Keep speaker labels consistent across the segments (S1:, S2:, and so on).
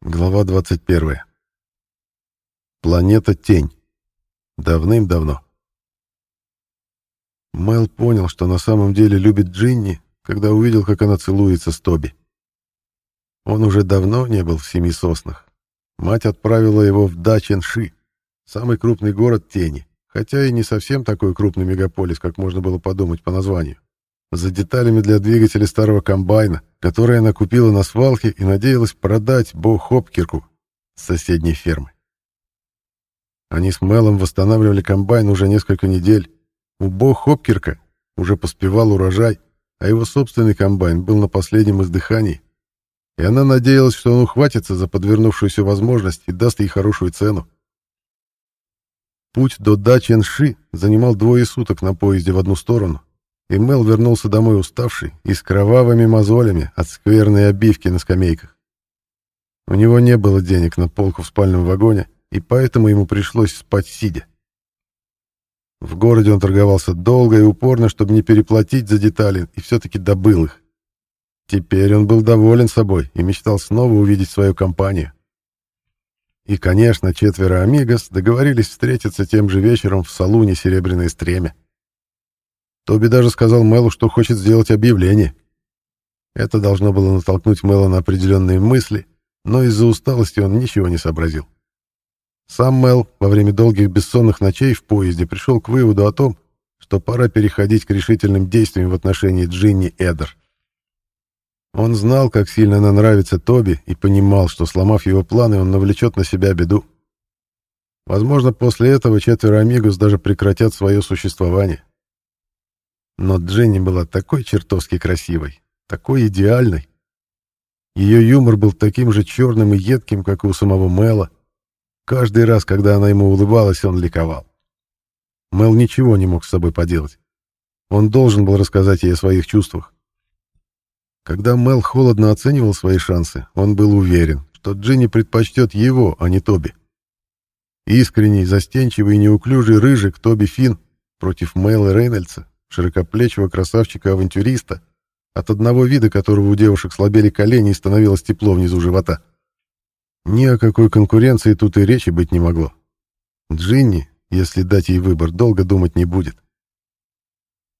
S1: Глава 21. Планета Тень. Давным-давно. Мэл понял, что на самом деле любит Джинни, когда увидел, как она целуется с Тоби. Он уже давно не был в Семи Соснах. Мать отправила его в Даченши, самый крупный город Тени, хотя и не совсем такой крупный мегаполис, как можно было подумать по названию за деталями для двигателя старого комбайна, который она купила на свалке и надеялась продать Бо Хопкирку с соседней фермы. Они с Мелом восстанавливали комбайн уже несколько недель. У Бо Хопкирка уже поспевал урожай, а его собственный комбайн был на последнем издыхании, и она надеялась, что он ухватится за подвернувшуюся возможность и даст ей хорошую цену. Путь до Даченши занимал двое суток на поезде в одну сторону, и Мел вернулся домой уставший и с кровавыми мозолями от скверной обивки на скамейках. У него не было денег на полку в спальном вагоне, и поэтому ему пришлось спать сидя. В городе он торговался долго и упорно, чтобы не переплатить за детали, и все-таки добыл их. Теперь он был доволен собой и мечтал снова увидеть свою компанию. И, конечно, четверо амигос договорились встретиться тем же вечером в салуне «Серебряное стремя». Тоби даже сказал Мэлу, что хочет сделать объявление. Это должно было натолкнуть Мэла на определенные мысли, но из-за усталости он ничего не сообразил. Сам Мэл во время долгих бессонных ночей в поезде пришел к выводу о том, что пора переходить к решительным действиям в отношении Джинни Эдер. Он знал, как сильно она нравится Тоби, и понимал, что, сломав его планы, он навлечет на себя беду. Возможно, после этого четверо Амигос даже прекратят свое существование. Но Дженни была такой чертовски красивой, такой идеальной. Ее юмор был таким же черным и едким, как и у самого Мэла. Каждый раз, когда она ему улыбалась, он ликовал. Мэл ничего не мог с собой поделать. Он должен был рассказать ей о своих чувствах. Когда Мэл холодно оценивал свои шансы, он был уверен, что Джинни предпочтет его, а не Тоби. Искренний, застенчивый и неуклюжий рыжик Тоби Финн против Мэла Рейнольдса широкоплечего красавчика-авантюриста, от одного вида которого у девушек слабели колени и становилось тепло внизу живота. Ни о какой конкуренции тут и речи быть не могло. Джинни, если дать ей выбор, долго думать не будет.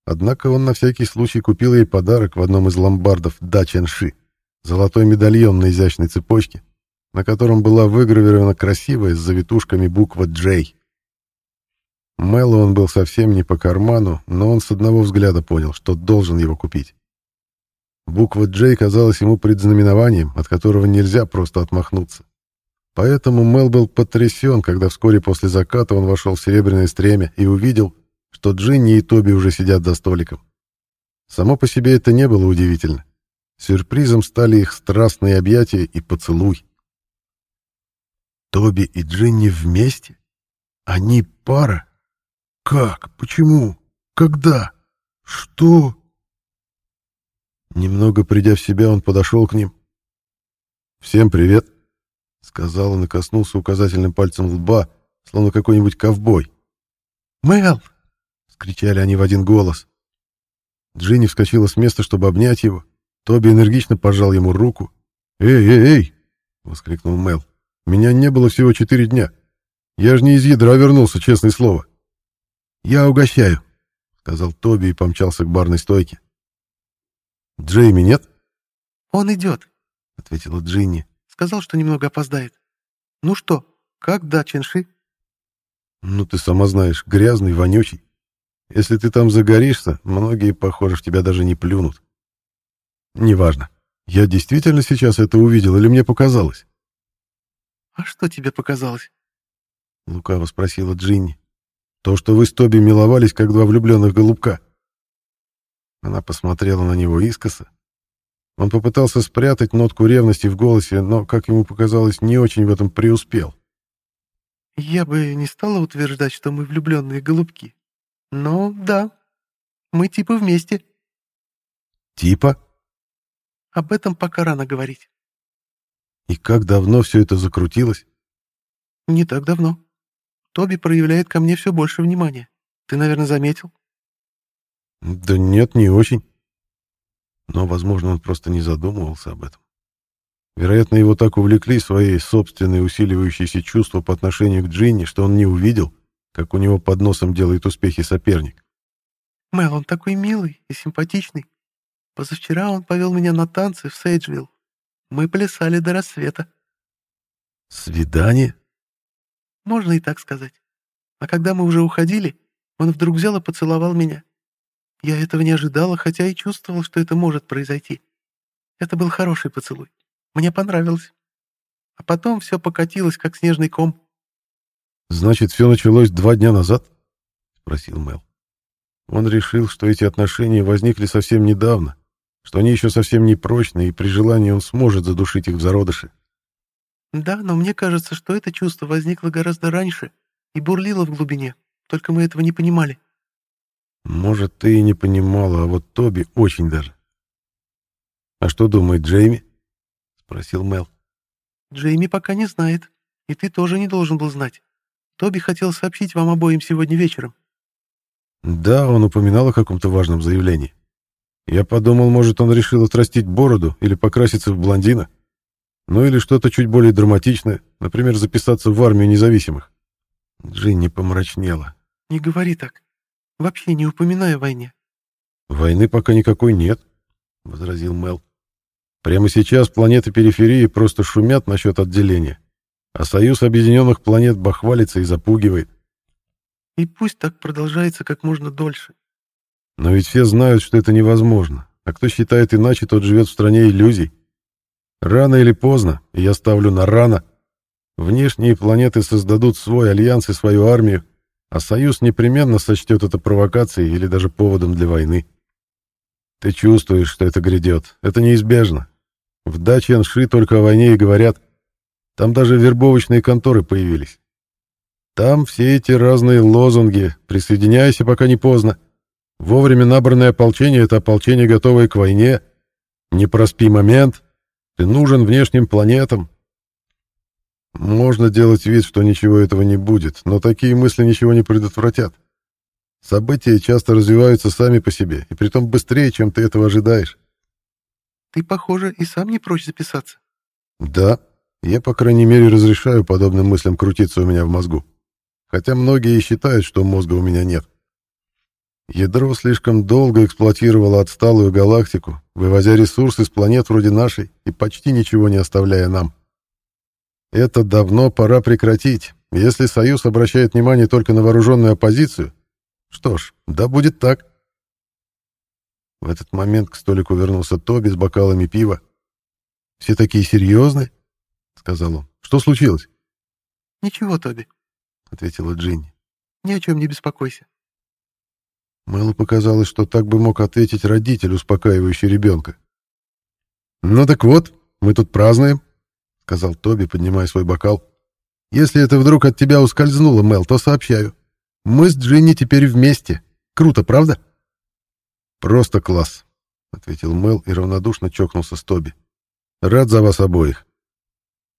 S1: Однако он на всякий случай купил ей подарок в одном из ломбардов Даченши, золотой медальон на изящной цепочке, на котором была выгравирована красивая с завитушками буква «Джей». Мэлу он был совсем не по карману, но он с одного взгляда понял, что должен его купить. Буква «Джей» казалась ему предзнаменованием, от которого нельзя просто отмахнуться. Поэтому Мэл был потрясен, когда вскоре после заката он вошел в серебряное стремя и увидел, что Джинни и Тоби уже сидят за столиком. Само по себе это не было удивительно. Сюрпризом стали их страстные объятия и поцелуй. Тоби и Джинни вместе? Они пара? Как? Почему? Когда? Что? Немного придя в себя, он подошел к ним. «Всем привет!» — сказал он и коснулся указательным пальцем лба, словно какой-нибудь ковбой. «Мэл!» — скричали они в один голос. Джинни вскочила с места, чтобы обнять его. Тоби энергично пожал ему руку. «Эй, эй, эй!» — воскликнул Мэл. «Меня не было всего четыре дня. Я же не из ядра вернулся, честное слово. «Я угощаю», — сказал Тоби и помчался к барной стойке. «Джейми нет?»
S2: «Он идет», — ответила Джинни. «Сказал, что немного опоздает. Ну что, как да, Ченши?»
S1: «Ну, ты сама знаешь, грязный, вонючий. Если ты там загоришься, многие, похоже, в тебя даже не плюнут. Неважно. Я действительно сейчас это увидел или мне показалось?»
S2: «А что тебе показалось?»
S1: — лукаво спросила Джинни. То, что вы с Тоби миловались, как два влюбленных голубка. Она посмотрела на него искоса. Он попытался спрятать нотку ревности в голосе, но, как ему показалось, не очень в этом преуспел.
S2: «Я бы не стала утверждать, что мы влюбленные голубки. Но да, мы типа вместе».
S1: «Типа?»
S2: «Об этом пока рано говорить».
S1: «И как давно все это закрутилось?»
S2: «Не так давно. Тоби проявляет ко мне все больше внимания. Ты, наверное, заметил?»
S1: «Да нет, не очень». Но, возможно, он просто не задумывался об этом. Вероятно, его так увлекли свои собственные усиливающиеся чувства по отношению к Джинни, что он не увидел, как у него под носом делает успехи соперник.
S2: «Мэл, он такой милый и симпатичный. Позавчера он повел меня на танцы в Сейджвилл. Мы плясали до рассвета».
S1: «Свидание?»
S2: «Можно и так сказать. А когда мы уже уходили, он вдруг взял и поцеловал меня. Я этого не ожидала, хотя и чувствовал, что это может произойти. Это был хороший поцелуй. Мне понравилось. А потом все покатилось, как снежный ком.
S1: «Значит, все началось два дня назад?» — спросил Мел. Он решил, что эти отношения возникли совсем недавно, что они еще совсем не прочные, и при желании он сможет задушить их в зародыше.
S2: «Да, но мне кажется, что это чувство возникло гораздо раньше и бурлило в глубине, только мы этого не понимали».
S1: «Может, ты и не понимала, а вот Тоби очень даже». «А что думает Джейми?» спросил Мел.
S2: «Джейми пока не знает, и ты тоже не должен был знать. Тоби хотел сообщить вам обоим сегодня вечером».
S1: «Да, он упоминал о каком-то важном заявлении. Я подумал, может, он решил отрастить бороду или покраситься в блондина. Ну или что-то чуть более драматичное, например, записаться в армию независимых». Джинни помрачнела.
S2: «Не говори так. Вообще не упоминай о войне».
S1: «Войны пока никакой нет», — возразил Мел. Прямо сейчас планеты периферии просто шумят насчет отделения, а Союз Объединенных Планет бахвалится и запугивает.
S2: И пусть так продолжается как можно дольше.
S1: Но ведь все знают, что это невозможно, а кто считает иначе, тот живет в стране иллюзий. Рано или поздно, я ставлю на рано, внешние планеты создадут свой альянс и свою армию, а Союз непременно сочтет это провокацией или даже поводом для войны. Ты чувствуешь, что это грядет. Это неизбежно. В даче Анши только о войне и говорят. Там даже вербовочные конторы появились. Там все эти разные лозунги «Присоединяйся, пока не поздно». Вовремя набранное ополчение — это ополчение, готовое к войне. Не проспи момент. Ты нужен внешним планетам. Можно делать вид, что ничего этого не будет, но такие мысли ничего не предотвратят. События часто развиваются сами по себе, и притом быстрее, чем ты этого ожидаешь.
S2: Ты, похоже, и сам не прочь записаться.
S1: Да, я, по крайней мере, разрешаю подобным мыслям крутиться у меня в мозгу. Хотя многие и считают, что мозга у меня нет. Ядро слишком долго эксплуатировало отсталую галактику, вывозя ресурсы с планет вроде нашей и почти ничего не оставляя нам. Это давно пора прекратить. Если Союз обращает внимание только на вооруженную оппозицию, что ж, да будет так. В этот момент к столику вернулся Тоби с бокалами пива. «Все такие серьезные?» — сказал он. «Что случилось?»
S2: «Ничего, Тоби», — ответила Джинни. «Ни о чем не беспокойся».
S1: Мэлу показалось, что так бы мог ответить родитель, успокаивающий ребенка. «Ну так вот, мы тут празднуем», — сказал Тоби, поднимая свой бокал. «Если это вдруг от тебя ускользнуло, Мэл, то сообщаю. Мы с Джинни теперь вместе. Круто, правда? Просто класс, ответил Мел и равнодушно чокнулся с Тоби. Рад за вас обоих.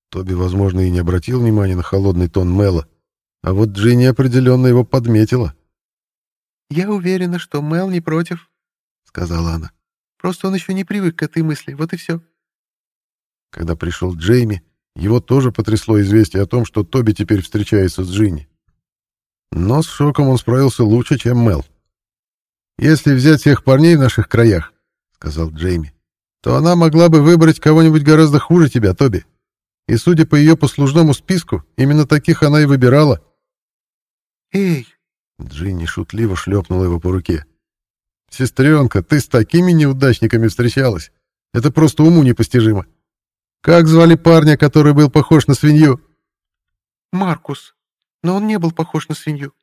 S1: Тоби, возможно, и не обратил внимания на холодный тон Мела, а вот Джинни определенно его подметила.
S2: «Я уверена, что Мел не против», — сказала она. «Просто он еще не привык к этой мысли, вот и все».
S1: Когда пришел Джейми, его тоже потрясло известие о том, что Тоби теперь встречается с Джинни. Но с шоком он справился лучше, чем Мел. «Если взять всех парней в наших краях», — сказал Джейми, «то она могла бы выбрать кого-нибудь гораздо хуже тебя, Тоби. И, судя по ее послужному списку, именно таких она и выбирала».
S2: «Эй!»
S1: — Джинни шутливо шлепнула его по руке. «Сестренка, ты с такими неудачниками встречалась. Это просто уму непостижимо. Как звали парня, который был похож на свинью?»
S2: «Маркус», но он не был похож на свинью.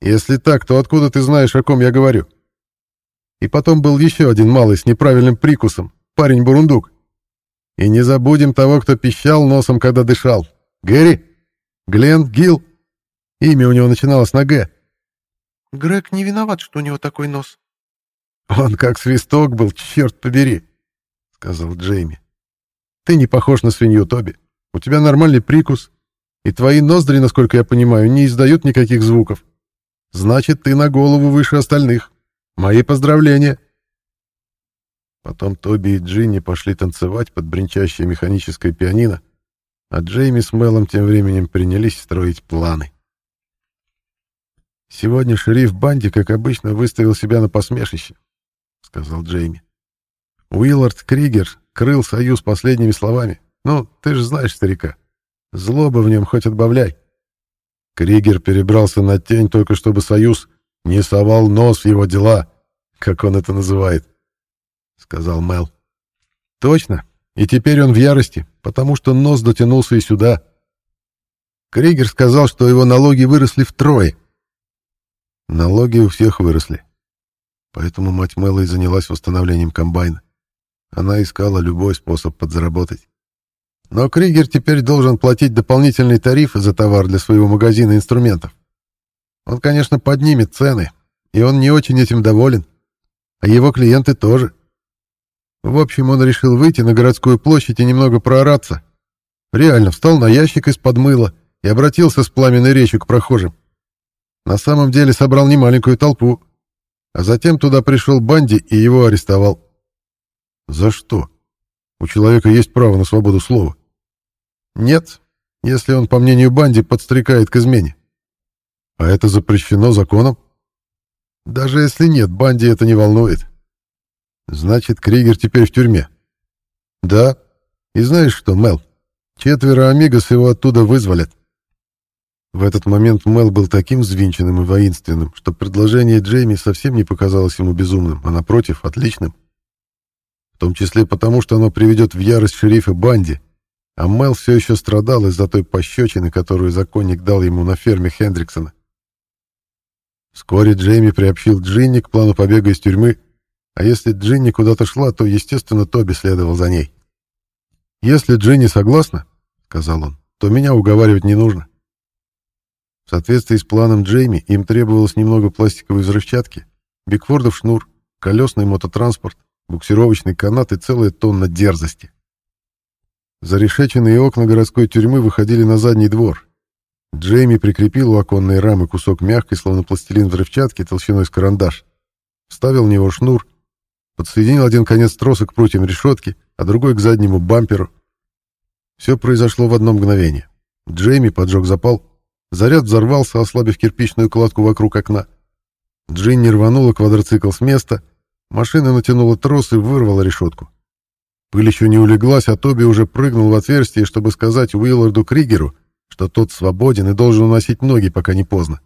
S1: Если так, то откуда ты знаешь, о ком я говорю? И потом был еще один малый с неправильным прикусом, парень-бурундук. И не забудем того, кто пищал носом, когда дышал. Гэри? Глен Гилл? Имя у него начиналось на «Г».
S2: Грег не виноват, что у него такой нос.
S1: Он как свисток был, черт побери, — сказал Джейми. Ты не похож на свинью, Тоби. У тебя нормальный прикус, и твои ноздри, насколько я понимаю, не издают никаких звуков. Значит, ты на голову выше остальных. Мои поздравления. Потом Тоби и Джинни пошли танцевать под бренчащее механическое пианино, а Джейми с Мелом тем временем принялись строить планы. «Сегодня шериф Банди, как обычно, выставил себя на посмешище», — сказал Джейми. Уиллард Кригер крыл союз последними словами. «Ну, ты же знаешь старика. Злоба в нем хоть отбавляй». Кригер перебрался на тень только чтобы союз не совал нос в его дела, как он это называет, — сказал Мел. «Точно. И теперь он в ярости, потому что нос дотянулся и сюда. Кригер сказал, что его налоги выросли втрое. Налоги у всех выросли. Поэтому мать Мэла и занялась восстановлением комбайна. Она искала любой способ подзаработать. Но Кригер теперь должен платить дополнительный тариф за товар для своего магазина инструментов. Он, конечно, поднимет цены, и он не очень этим доволен. А его клиенты тоже. В общем, он решил выйти на городскую площадь и немного проораться. Реально, встал на ящик из-под мыла и обратился с пламенной речью к прохожим. На самом деле собрал немаленькую толпу. А затем туда пришел Банди и его арестовал. За что? У человека есть право на свободу слова. Нет, если он, по мнению Банди, подстрекает к измене. А это запрещено законом? Даже если нет, Банди это не волнует. Значит, Кригер теперь в тюрьме. Да. И знаешь что, Мел? Четверо Амигос его оттуда вызволят. В этот момент Мел был таким взвинченным и воинственным, что предложение Джейми совсем не показалось ему безумным, а напротив, отличным. В том числе потому, что оно приведет в ярость шерифа Банди, а Мел все еще страдал из-за той пощечины, которую законник дал ему на ферме Хендриксона. Вскоре Джейми приобщил Джинни к плану побега из тюрьмы, а если Джинни куда-то шла, то, естественно, Тоби следовал за ней. «Если Джинни согласна, — сказал он, — то меня уговаривать не нужно». В соответствии с планом Джейми им требовалось немного пластиковой взрывчатки, бигфордов шнур, колесный мототранспорт, буксировочный канат и целая тонна дерзости. Зарешеченные окна городской тюрьмы выходили на задний двор, Джейми прикрепил у оконной рамы кусок мягкой, словно пластилин взрывчатки, толщиной с карандаш. Вставил в него шнур, подсоединил один конец троса к прутьям решетки, а другой к заднему бамперу. Все произошло в одно мгновение. Джейми поджег запал, заряд взорвался, ослабив кирпичную кладку вокруг окна. Джинни рванула квадроцикл с места, машина натянула трос и вырвала решетку. Пыль еще не улеглась, а Тоби уже прыгнул в отверстие, чтобы сказать Уилларду Кригеру, что тот свободен и должен уносить ноги, пока не поздно.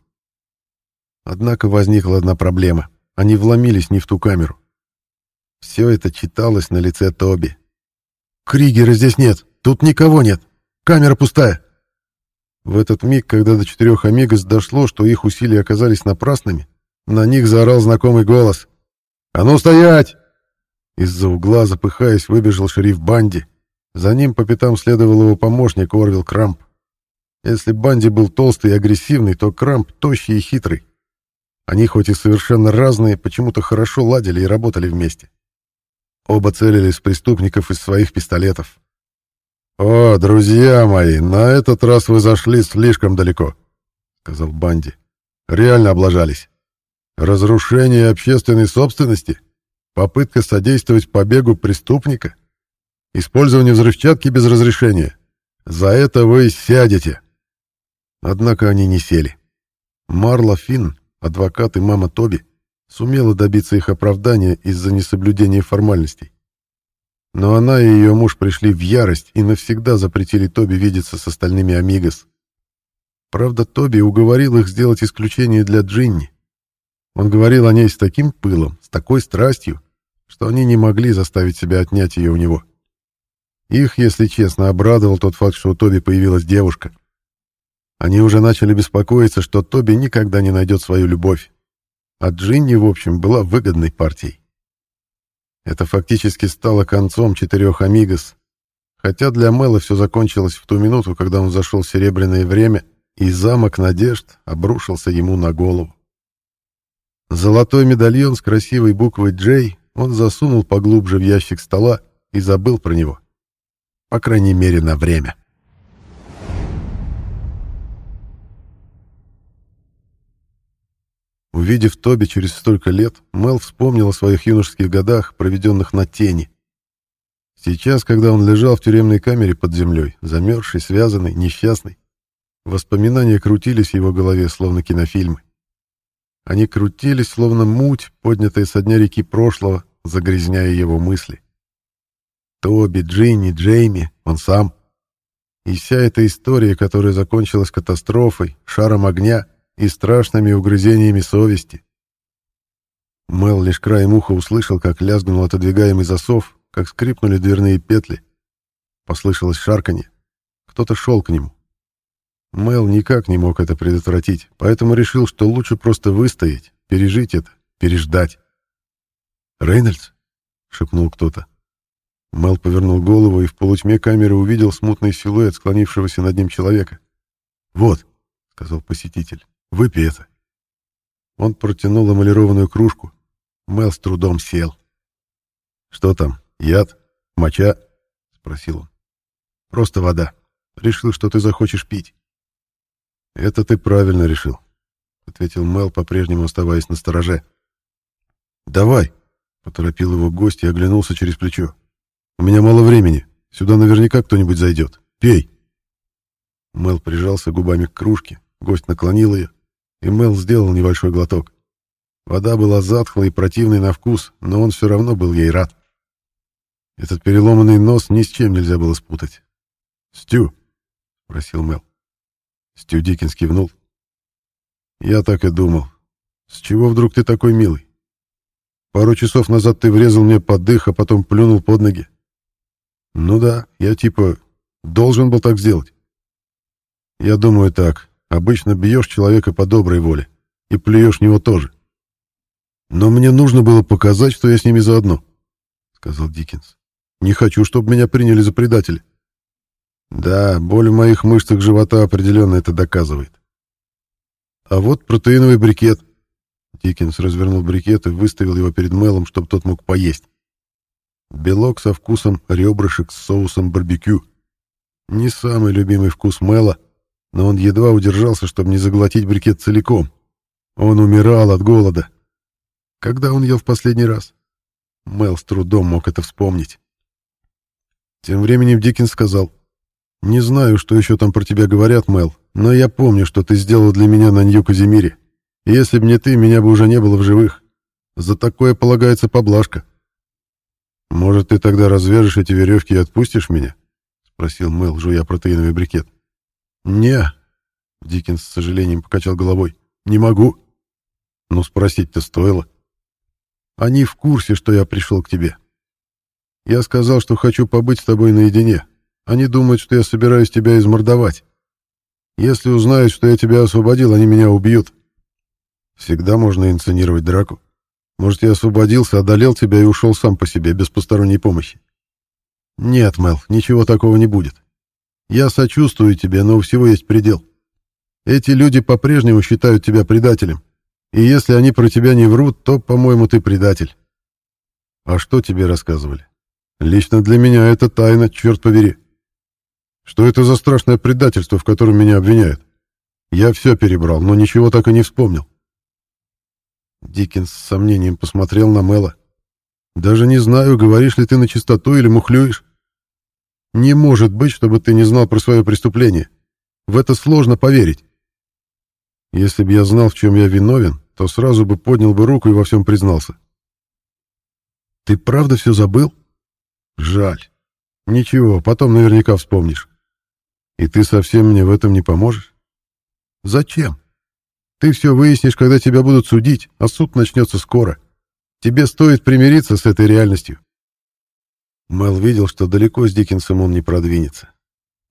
S1: Однако возникла одна проблема. Они вломились не в ту камеру. Все это читалось на лице Тоби. «Кригера здесь нет! Тут никого нет! Камера пустая!» В этот миг, когда до четырех Амигос дошло, что их усилия оказались напрасными, на них заорал знакомый голос. «А ну стоять!» Из-за угла, запыхаясь, выбежал шериф Банди. За ним по пятам следовал его помощник Орвил Крамп. Если Банди был толстый и агрессивный, то Крамп тощий и хитрый. Они хоть и совершенно разные, почему-то хорошо ладили и работали вместе. Оба целились в преступников из своих пистолетов. «О, друзья мои, на этот раз вы зашли слишком далеко», — сказал Банди. «Реально облажались. Разрушение общественной собственности? Попытка содействовать побегу преступника? Использование взрывчатки без разрешения? За это вы сядете». Однако они не сели. Марла Финн, адвокат и мама Тоби, сумела добиться их оправдания из-за несоблюдения формальностей. Но она и ее муж пришли в ярость и навсегда запретили Тоби видеться с остальными Амигос. Правда, Тоби уговорил их сделать исключение для Джинни. Он говорил о ней с таким пылом, с такой страстью, что они не могли заставить себя отнять ее у него. Их, если честно, обрадовал тот факт, что у Тоби появилась девушка — они уже начали беспокоиться, что Тоби никогда не найдет свою любовь. А Джинни, в общем, была выгодной партией. Это фактически стало концом четырех «Амигос», хотя для Мэла все закончилось в ту минуту, когда он зашел в серебряное время, и замок надежд обрушился ему на голову. Золотой медальон с красивой буквой «Джей» он засунул поглубже в ящик стола и забыл про него. По крайней мере, на время. Увидев Тоби через столько лет, Мел вспомнил о своих юношеских годах, проведенных на тени. Сейчас, когда он лежал в тюремной камере под землей, замерзший, связанный, несчастный, воспоминания крутились в его голове, словно кинофильмы. Они крутились, словно муть, поднятая со дня реки прошлого, загрязняя его мысли. Тоби, Джинни, Джейми, он сам. И вся эта история, которая закончилась катастрофой, шаром огня и страшными угрызениями совести. Мел лишь краем уха услышал, как лязгнул отодвигаемый засов, как скрипнули дверные петли. Послышалось шарканье. Кто-то шел к нему. Мел никак не мог это предотвратить, поэтому решил, что лучше просто выстоять, пережить это, переждать. «Рейнольдс?» — шепнул кто-то. Мел повернул голову и в полутьме камеры увидел смутный силуэт склонившегося над ним человека. «Вот», — сказал посетитель, — «выпей это». Он протянул эмалированную кружку. Мел с трудом сел. «Что там, яд? Моча?» — спросил он. «Просто вода. Решил, что ты захочешь пить». «Это ты правильно решил», — ответил Мел, по-прежнему оставаясь на стороже. «Давай», — поторопил его гость и оглянулся через плечо. «У меня мало времени. Сюда наверняка кто-нибудь зайдет. Пей». Мел прижался губами к кружке, гость наклонил ее, и Мел сделал небольшой глоток. Вода была затхлой и противной на вкус, но он все равно был ей рад. Этот переломанный нос ни с чем нельзя было спутать. «Стю?» — спросил Мел. Стю Диккенс кивнул. «Я так и думал. С чего вдруг ты такой милый? Пару часов назад ты врезал мне под дых, а потом плюнул под ноги. Ну да, я типа должен был так сделать. Я думаю так. Обычно бьешь человека по доброй воле и плюешь него тоже. Но мне нужно было показать, что я с ними заодно, сказал Диккенс. Не хочу, чтобы меня приняли за предателя. Да, боль в моих мышцах живота определенно это доказывает. А вот протеиновый брикет. Диккенс развернул брикет и выставил его перед Мелом, чтобы тот мог поесть. Белок со вкусом ребрышек с соусом барбекю. Не самый любимый вкус Мела, но он едва удержался, чтобы не заглотить брикет целиком. Он умирал от голода. Когда он ел в последний раз? Мел с трудом мог это вспомнить. Тем временем Диккенс сказал — не знаю, что еще там про тебя говорят, Мел, но я помню, что ты сделал для меня на Нью-Казимире. Если б не ты, меня бы уже не было в живых. За такое полагается поблажка. Может, ты тогда развяжешь эти веревки и отпустишь меня? Спросил Мел, жуя протеиновый брикет. Не, Диккенс с сожалением покачал головой. Не могу. Ну, спросить-то стоило. Они в курсе, что я пришел к тебе. Я сказал, что хочу побыть с тобой наедине, они думают, что я собираюсь тебя измордовать. Если узнают, что я тебя освободил, они меня убьют. Всегда можно инсценировать драку. Может, я освободился, одолел тебя и ушел сам по себе, без посторонней помощи. Нет, Мел, ничего такого не будет. Я сочувствую тебе, но у всего есть предел. Эти люди по-прежнему считают тебя предателем. И если они про тебя не врут, то, по-моему, ты предатель. А что тебе рассказывали? Лично для меня это тайна, черт побери. Что это за страшное предательство, в котором меня обвиняют? Я все перебрал, но ничего так и не вспомнил. Диккенс с сомнением посмотрел на Мэла. «Даже не знаю, говоришь ли ты на чистоту или мухлюешь. Не может быть, чтобы ты не знал про свое преступление. В это сложно поверить. Если бы я знал, в чем я виновен, то сразу бы поднял бы руку и во всем признался. Ты правда все забыл? Жаль. Ничего, потом наверняка вспомнишь. И ты совсем мне в этом не поможешь? Зачем? Ты все выяснишь, когда тебя будут судить, а суд начнется скоро. Тебе стоит примириться с этой реальностью. Мэл видел, что далеко с Диккенсом он не продвинется.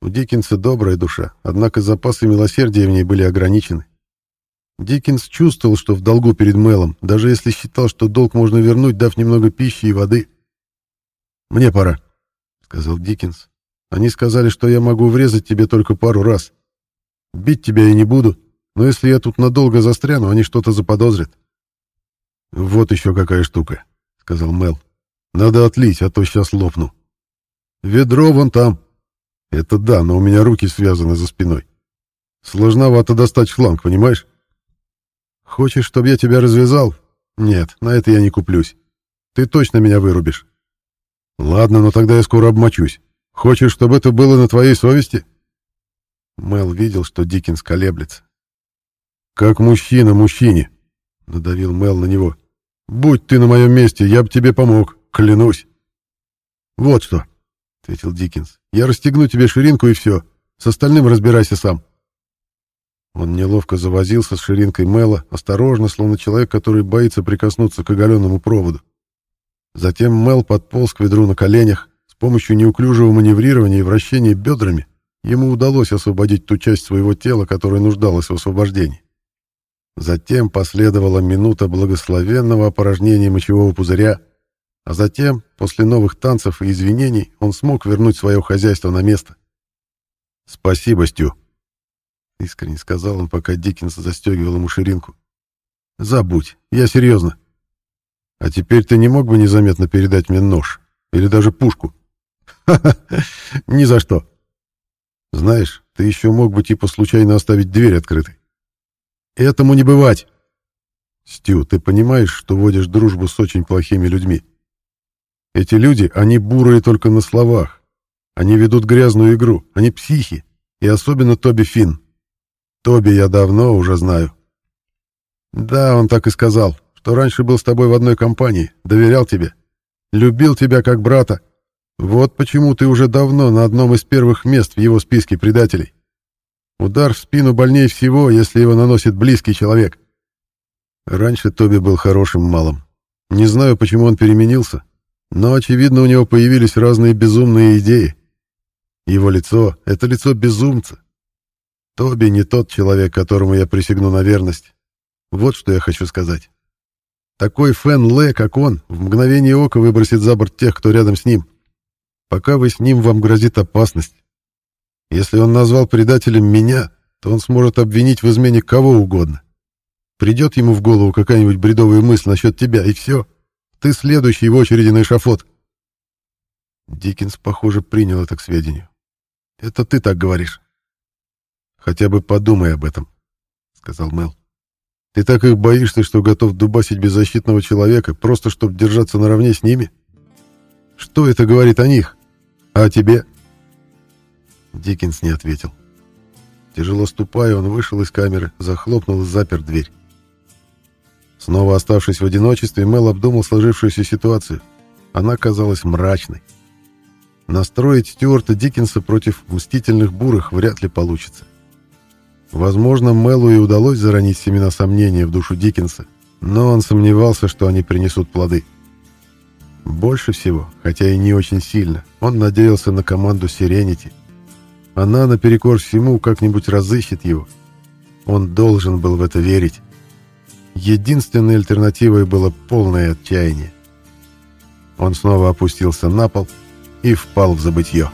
S1: У Диккенса добрая душа, однако запасы милосердия в ней были ограничены. Диккенс чувствовал, что в долгу перед Мэлом, даже если считал, что долг можно вернуть, дав немного пищи и воды. «Мне пора», — сказал Диккенс, они сказали, что я могу врезать тебе только пару раз. Бить тебя я не буду, но если я тут надолго застряну, они что-то заподозрят. Вот еще какая штука, сказал Мел. Надо отлить, а то сейчас лопну. Ведро вон там. Это да, но у меня руки связаны за спиной. Сложновато достать шланг, понимаешь? Хочешь, чтобы я тебя развязал? Нет, на это я не куплюсь. Ты точно меня вырубишь. Ладно, но тогда я скоро обмочусь. Хочешь, чтобы это было на твоей совести? Мел видел, что Диккенс колеблется. Как мужчина мужчине, надавил Мел на него. Будь ты на моем месте, я бы тебе помог, клянусь. Вот что, ответил Диккенс. Я расстегну тебе ширинку и все. С остальным разбирайся сам. Он неловко завозился с ширинкой Мела, осторожно, словно человек, который боится прикоснуться к оголенному проводу. Затем Мел подполз к ведру на коленях. С помощью неуклюжего маневрирования и вращения бедрами ему удалось освободить ту часть своего тела, которая нуждалась в освобождении. Затем последовала минута благословенного опорожнения мочевого пузыря, а затем, после новых танцев и извинений, он смог вернуть свое хозяйство на место. «Спасибо, Стю», — искренне сказал он, пока Диккенс застегивал ему ширинку. «Забудь, я серьезно. А теперь ты не мог бы незаметно передать мне нож? Или даже пушку? Ха-ха, ни за что. Знаешь, ты еще мог бы типа случайно оставить дверь открытой. Этому не бывать. Стю, ты понимаешь, что водишь дружбу с очень плохими людьми? Эти люди, они бурые только на словах. Они ведут грязную игру, они психи, и особенно Тоби Финн. Тоби я давно уже знаю. Да, он так и сказал что раньше был с тобой в одной компании, доверял тебе, любил тебя как брата. Вот почему ты уже давно на одном из первых мест в его списке предателей. Удар в спину больнее всего, если его наносит близкий человек. Раньше Тоби был хорошим малым. Не знаю, почему он переменился, но, очевидно, у него появились разные безумные идеи. Его лицо — это лицо безумца. Тоби не тот человек, которому я присягну на верность. Вот что я хочу сказать. Такой Фэн Лэ, как он, в мгновение ока выбросит за борт тех, кто рядом с ним. Пока вы с ним, вам грозит опасность. Если он назвал предателем меня, то он сможет обвинить в измене кого угодно. Придет ему в голову какая-нибудь бредовая мысль насчет тебя, и все. Ты следующий в очереди на эшафот. Диккенс, похоже, принял это к сведению. Это ты так говоришь. Хотя бы подумай об этом, сказал Мел. Ты так их боишься, что готов дубасить беззащитного человека, просто чтобы держаться наравне с ними? Что это говорит о них? А о тебе?» Диккенс не ответил. Тяжело ступая, он вышел из камеры, захлопнул и запер дверь. Снова оставшись в одиночестве, Мел обдумал сложившуюся ситуацию. Она казалась мрачной. Настроить Стюарта Диккенса против мстительных бурых вряд ли получится. Возможно, Мэлу и удалось заронить семена сомнения в душу Диккенса, но он сомневался, что они принесут плоды. Больше всего, хотя и не очень сильно, он надеялся на команду Сиренити. Она, наперекор всему, как-нибудь разыщет его. Он должен был в это верить. Единственной альтернативой было полное отчаяние. Он снова опустился на пол и впал в забытье.